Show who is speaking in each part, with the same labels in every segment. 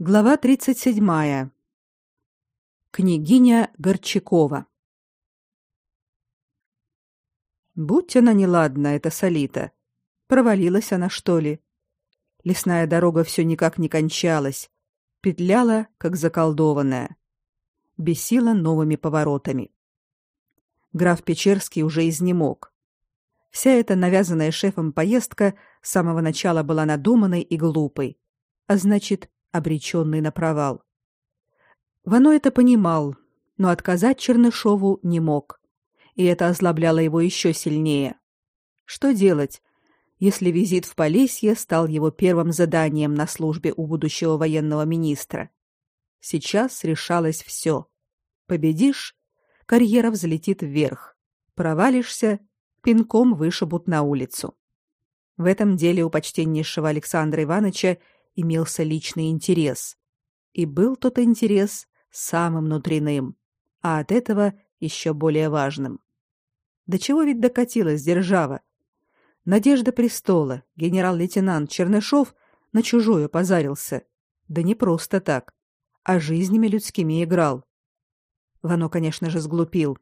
Speaker 1: Глава 37. Княгиня Горчакова. Будь она неладна, эта солита. Провалилась она, что ли? Лесная дорога все никак не кончалась, петляла, как заколдованная, бесила новыми поворотами. Граф Печерский уже изнемог. Вся эта навязанная шефом поездка с самого начала была надуманной и глупой, а значит, обреченный на провал. Вано это понимал, но отказать Чернышову не мог, и это озлобляло его еще сильнее. Что делать, если визит в Полесье стал его первым заданием на службе у будущего военного министра? Сейчас решалось все. Победишь — карьера взлетит вверх. Провалишься — пинком вышибут на улицу. В этом деле у почтеннейшего Александра Ивановича имелся личный интерес. И был тот интерес самым внутренним, а от этого еще более важным. До чего ведь докатилась держава? Надежда престола, генерал-лейтенант Чернышов на чужое позарился. Да не просто так, а жизнями людскими играл. Вано, конечно же, сглупил.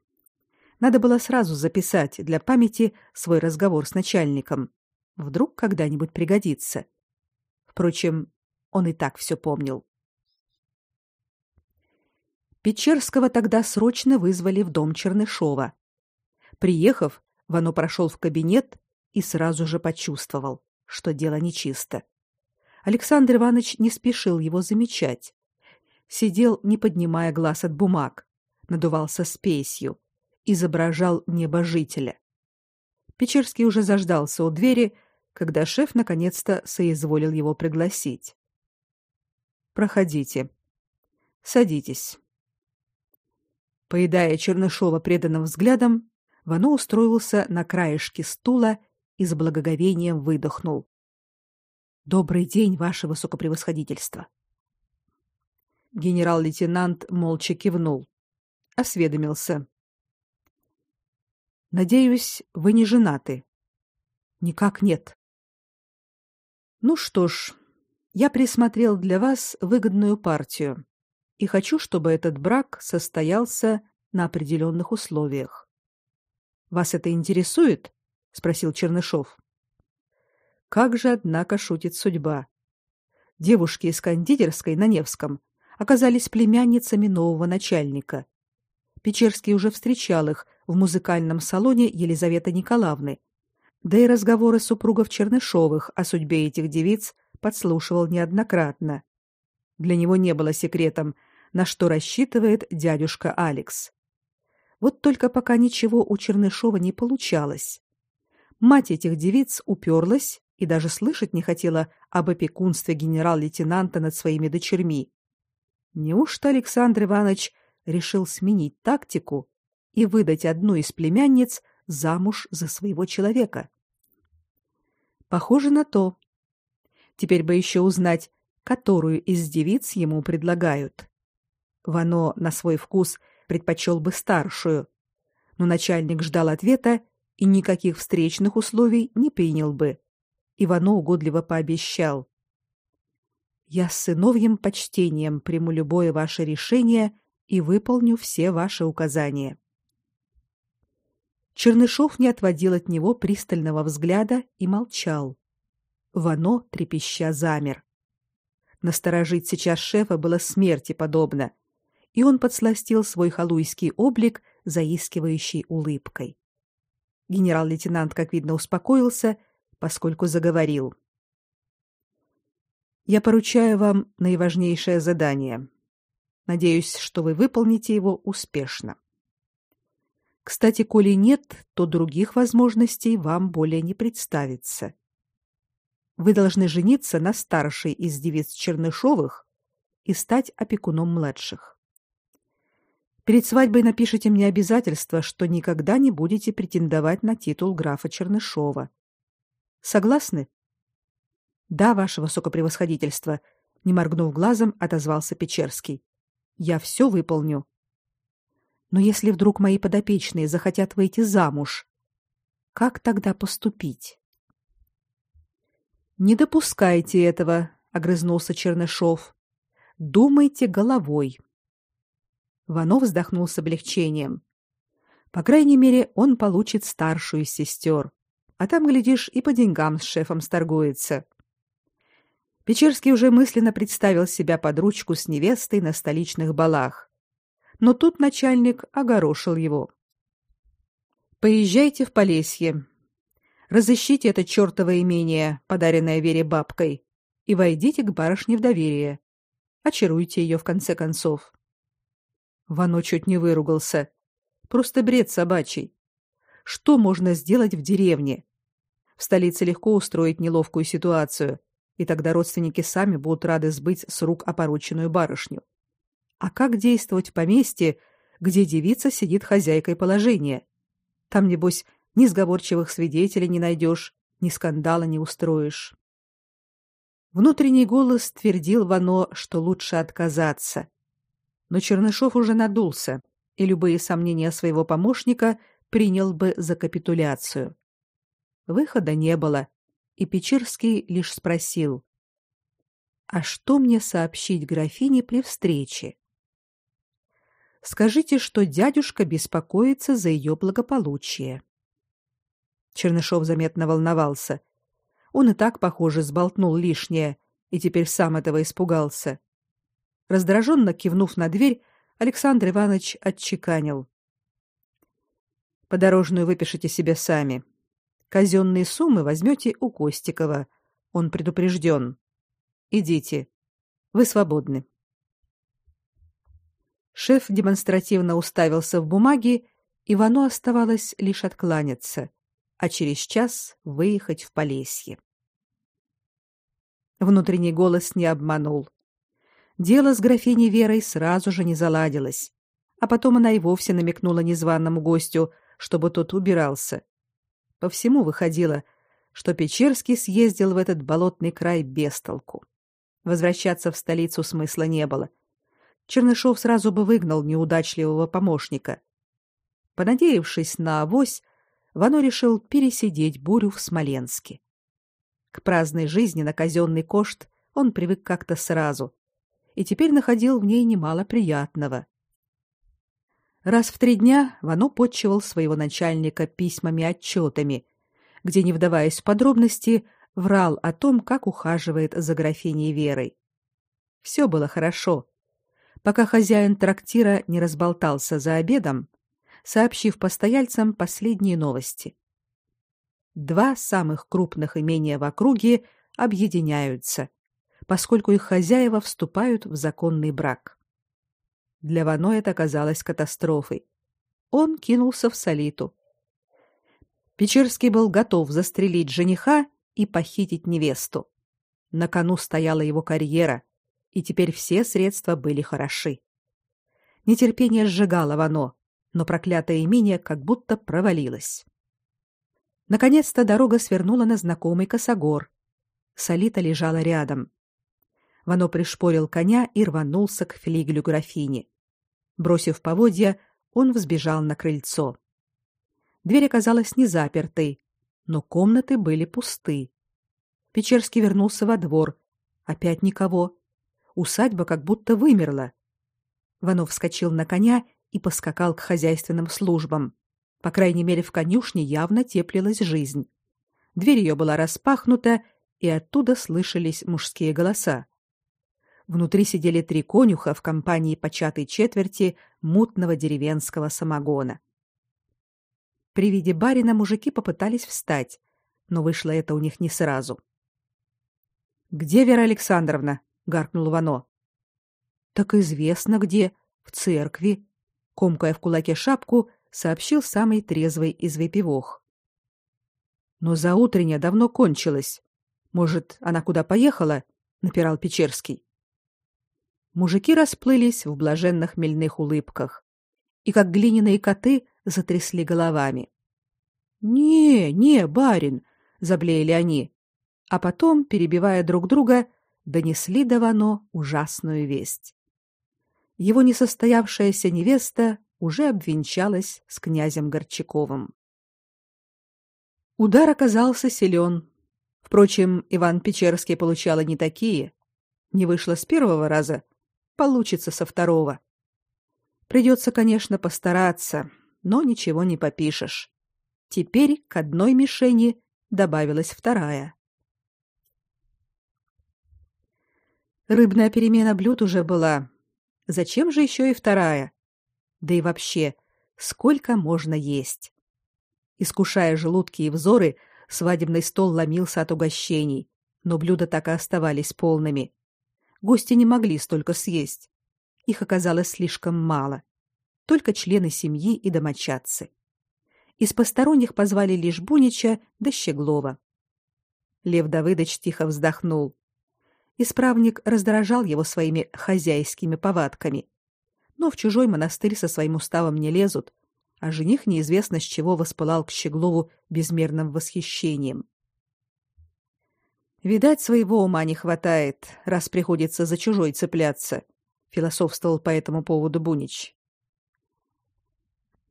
Speaker 1: Надо было сразу записать для памяти свой разговор с начальником. Вдруг когда-нибудь пригодится. Впрочем, он и так все помнил. Печерского тогда срочно вызвали в дом Чернышова. Приехав, Вано прошел в кабинет и сразу же почувствовал, что дело нечисто. Александр Иванович не спешил его замечать. Сидел, не поднимая глаз от бумаг, надувался спесью, изображал небожителя. Печерский уже заждался у двери, когда шеф наконец-то соизволил его пригласить. Проходите. Садитесь. Поедая Чернышова преданным взглядом, Вано устроился на краешке стула и с благоговением выдохнул. Добрый день, ваше высокопревосходительство. Генерал-лейтенант молча кивнул, осведомился: Надеюсь, вы не женаты. Никак нет. Ну что ж, я присмотрел для вас выгодную партию и хочу, чтобы этот брак состоялся на определенных условиях. Вас это интересует? спросил Чернышов. Как же однако шутит судьба. Девушки из кондитерской на Невском оказались племянницами нового начальника. Печерский уже встречал их в музыкальном салоне Елизаветы Николаевны, да и разговоры супругов Чернышовых о судьбе этих девиц подслушивал неоднократно. Для него не было секретом, на что рассчитывает дядюшка Алекс. Вот только пока ничего у Чернышова не получалось. Мать этих девиц уперлась и даже слышать не хотела об опекунстве генерал-лейтенанта над своими дочерьми. Неужто Александр Иванович решил сменить тактику и выдать одну из племянниц замуж за своего человека. Похоже на то. Теперь бы еще узнать, которую из девиц ему предлагают. Вано на свой вкус предпочел бы старшую, но начальник ждал ответа и никаких встречных условий не принял бы. Ивано угодливо пообещал: "Я с сыновьим почтением приму любое ваше решение и выполню все ваши указания". Чернышов не отводил от него пристального взгляда и молчал. Вано трепеща замер. Насторожить сейчас шефа было смерти подобно, и он подсластил свой халуйский облик заискивающей улыбкой. Генерал-лейтенант, как видно, успокоился, поскольку заговорил. Я поручаю вам наиважнейшее задание. Надеюсь, что вы выполните его успешно. Кстати, коли нет, то других возможностей вам более не представится. Вы должны жениться на старшей из девиц Чернышовых и стать опекуном младших. Перед свадьбой напишите мне обязательство, что никогда не будете претендовать на титул графа Чернышова. Согласны? Да, ваше высокопревосходительство, не моргнув глазом, отозвался Печерский. Я все выполню. Но если вдруг мои подопечные захотят выйти замуж, как тогда поступить? Не допускайте этого, огрызнулся Чернышов. думайте головой. Вано вздохнул с облегчением. По крайней мере, он получит старшую из сестер, а там глядишь и по деньгам с шефом сторгуется. Печерский уже мысленно представил себя под ручку с невестой на столичных балах. Но тут начальник огорошил его. Поезжайте в Полесье. Разыщите это чёртово имение, подаренное Вере бабкой, и войдите к барышне в доверие. Очаруйте ее в конце концов. Вано чуть не выругался. Просто бред собачий. Что можно сделать в деревне? В столице легко устроить неловкую ситуацию, и тогда родственники сами будут рады сбыть с рук опороченную барышню. А как действовать в поместье, где девица сидит хозяйкой положения? Там небось ни сговорчивых свидетелей не найдешь, ни скандала не устроишь. Внутренний голос твердил Вано, что лучше отказаться. Но Чернышов уже надулся, и любые сомнения своего помощника принял бы за капитуляцию. Выхода не было, и Печерский лишь спросил: "А что мне сообщить графине при встрече?" Скажите, что дядюшка беспокоится за ее благополучие. Чернышов заметно волновался. Он и так, похоже, сболтнул лишнее и теперь сам этого испугался. Раздраженно кивнув на дверь, Александр Иванович отчеканил: Подорожную выпишите себе сами. Казенные суммы возьмете у Костикова. Он предупрежден. Идите. Вы свободны. Шеф демонстративно уставился в бумаги, и Вано оставалось лишь откланяться, а через час выехать в Полесье. Внутренний голос не обманул. Дело с графиней Верой сразу же не заладилось, а потом она и вовсе намекнула незваному гостю, чтобы тот убирался. По всему выходило, что Печерский съездил в этот болотный край без толку. Возвращаться в столицу смысла не было — Чернышов сразу бы выгнал неудачливого помощника. Понадеявшись на авось, Вано решил пересидеть бурю в Смоленске. К праздной жизни на казенный кошт он привык как-то сразу и теперь находил в ней немало приятного. Раз в три дня Вано подчивал своего начальника письмами-отчетами, где, не вдаваясь в подробности, врал о том, как ухаживает за графиней Верой. Все было хорошо, пока хозяин трактира не разболтался за обедом, сообщив постояльцам последние новости. Два самых крупных имения в округе объединяются, поскольку их хозяева вступают в законный брак. Для Вано это оказалось катастрофой. Он кинулся в Солиту. Печерский был готов застрелить жениха и похитить невесту. На кону стояла его карьера, и теперь все средства были хороши. Нетерпение сжигало Вано, но проклятое имение как будто провалилось. Наконец-то дорога свернула на знакомый косогор. Солита лежала рядом. Вано пришпорил коня и рванулся к флигелю графини. Бросив поводья, он взбежал на крыльцо. Дверь оказалась не запертой, но комнаты были пусты. Печерский вернулся во двор. Опять никого усадьба как будто вымерла. Ванов вскочил на коня и поскакал к хозяйственным службам. По крайней мере, в конюшне явно теплилась жизнь. Дверь ее была распахнута, и оттуда слышались мужские голоса. Внутри сидели три конюха в компании початой четверти мутного деревенского самогона. При виде барина мужики попытались встать, но вышло это у них не сразу. Где Вера Александровна? Гаркнул Вано. Так известно где, в церкви, комкая в кулаке шапку, сообщил самый трезвый из выпивох. Но заутренняя давно кончилась. Может, она куда поехала? напирал Печерский. Мужики расплылись в блаженных мельных улыбках и как глиняные коты затрясли головами. Не, не, барин, заблеяли они, а потом, перебивая друг друга, донесли до Вано ужасную весть. Его несостоявшаяся невеста уже обвенчалась с князем Горчаковым. Удар оказался силен. Впрочем, Иван Печерский получал и не такие. Не вышло с первого раза, получится со второго. Придется, конечно, постараться, но ничего не попишешь. Теперь к одной мишени добавилась вторая. Рыбная перемена блюд уже была. Зачем же еще и вторая? Да и вообще, сколько можно есть? Искушая желудки и взоры, свадебный стол ломился от угощений, но блюда так и оставались полными. Гости не могли столько съесть. Их оказалось слишком мало. Только члены семьи и домочадцы. Из посторонних позвали лишь Бунича да Щеглова. Лев Давыдович тихо вздохнул. Исправник раздражал его своими хозяйскими повадками. Но в чужой монастырь со своим уставом не лезут, а жених неизвестно с чего воспылал к Щеглову безмерным восхищением. Видать, своего ума не хватает, раз приходится за чужой цепляться, философствовал по этому поводу Бунич.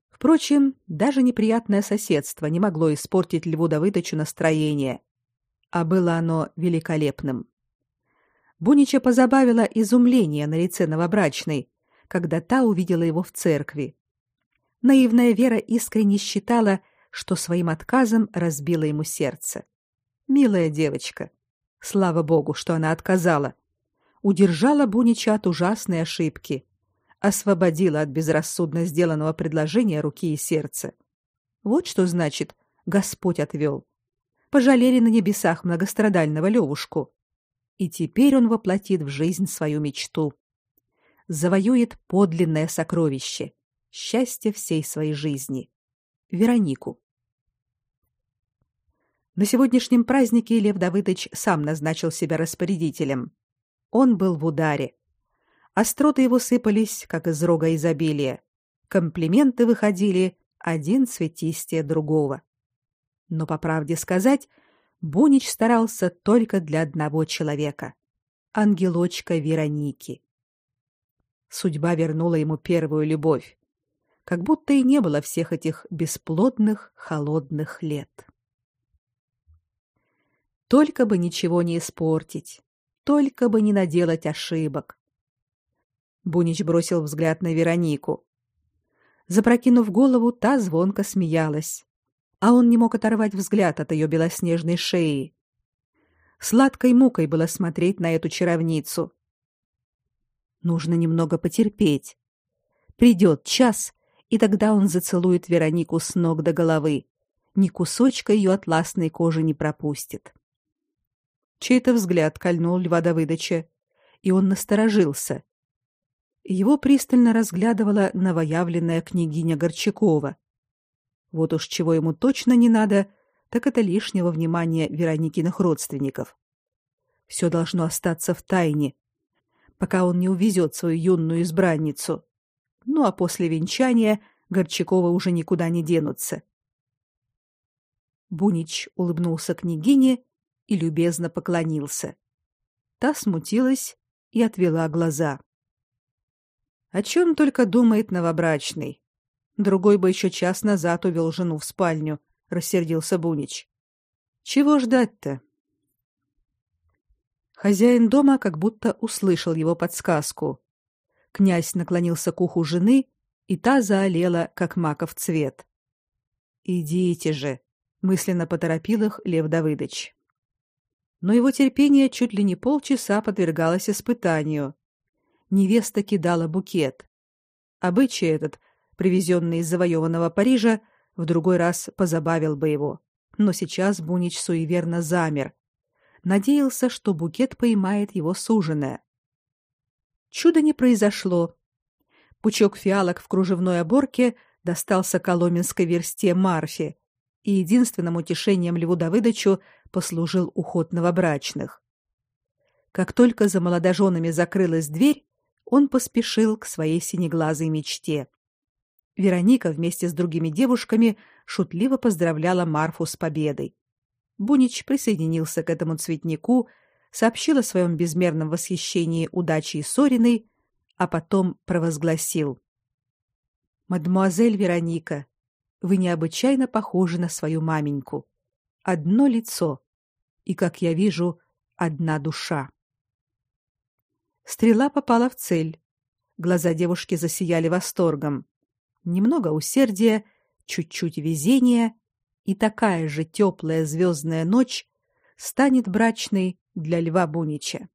Speaker 1: Впрочем, даже неприятное соседство не могло испортить Льву Давыдовичу настроение, а было оно великолепным. Бунича позабавило изумление на лице новобрачной, когда та увидела его в церкви. Наивная Вера искренне считала, что своим отказом разбила ему сердце. Милая девочка. Слава богу, что она отказала. Удержала Бунича от ужасной ошибки освободила от безрассудно сделанного предложения руки и сердца. Вот что значит Господь отвел. Пожалели на небесах многострадального Левушку. И теперь он воплотит в жизнь свою мечту. Завоюет подлинное сокровище, счастье всей своей жизни. Веронику. На сегодняшнем празднике Лев Давыдович сам назначил себя распорядителем. Он был в ударе. Остроты его сыпались, как из рога изобилия. Комплименты выходили один цветистее другого. Но по правде сказать, Бунич старался только для одного человека ангелочка Вероники. Судьба вернула ему первую любовь, как будто и не было всех этих бесплодных, холодных лет. Только бы ничего не испортить, только бы не наделать ошибок, Бунич бросил взгляд на Веронику. Запрокинув голову, та звонко смеялась, а он не мог оторвать взгляд от ее белоснежной шеи. Сладкой мукой было смотреть на эту чаровницу. Нужно немного потерпеть. Придет час, и тогда он зацелует Веронику с ног до головы. Ни кусочка ее атласной кожи не пропустит. Чей-то взгляд кольнул Льва Давыдовича, и он насторожился, его пристально разглядывала новоявленная княгиня Горчакова. Вот уж чего ему точно не надо, так это лишнего внимания Вероникиных родственников. Все должно остаться в тайне, пока он не увезет свою юную избранницу. Ну а после венчания Горчакова уже никуда не денутся. Бунич улыбнулся княгине и любезно поклонился. Та смутилась и отвела глаза. О чем только думает новобрачный. Другой бы еще час назад увел жену в спальню, рассердился Бунич. Чего ждать-то? Хозяин дома как будто услышал его подсказку. Князь наклонился к уху жены, и та заолела, как маков цвет. «Идите же!» — мысленно поторопил их Лев Давыдович. Но его терпение чуть ли не полчаса подвергалось испытанию невеста кидала букет. Обычай этот, привезенный из завоеванного Парижа, в другой раз позабавил бы его. Но сейчас Бунич суеверно замер. Надеялся, что букет поймает его суженая. Чудо не произошло. Пучок фиалок в кружевной оборке достался коломенской версте Марфе, и единственным утешением Льву Давыдовичу послужил уход новобрачных. Как только за молодоженами закрылась дверь, он поспешил к своей синеглазой мечте. Вероника вместе с другими девушками шутливо поздравляла Марфу с победой. Бунич присоединился к этому цветнику, сообщил о своем безмерном восхищении удачей Сориной, а потом провозгласил: "Мадемуазель Вероника, вы необычайно похожи на свою маменьку. Одно лицо и, как я вижу, одна душа". Стрела попала в цель. Глаза девушки засияли восторгом. Немного усердия, чуть-чуть везения, и такая же теплая звездная ночь станет брачной для Льва Бунича.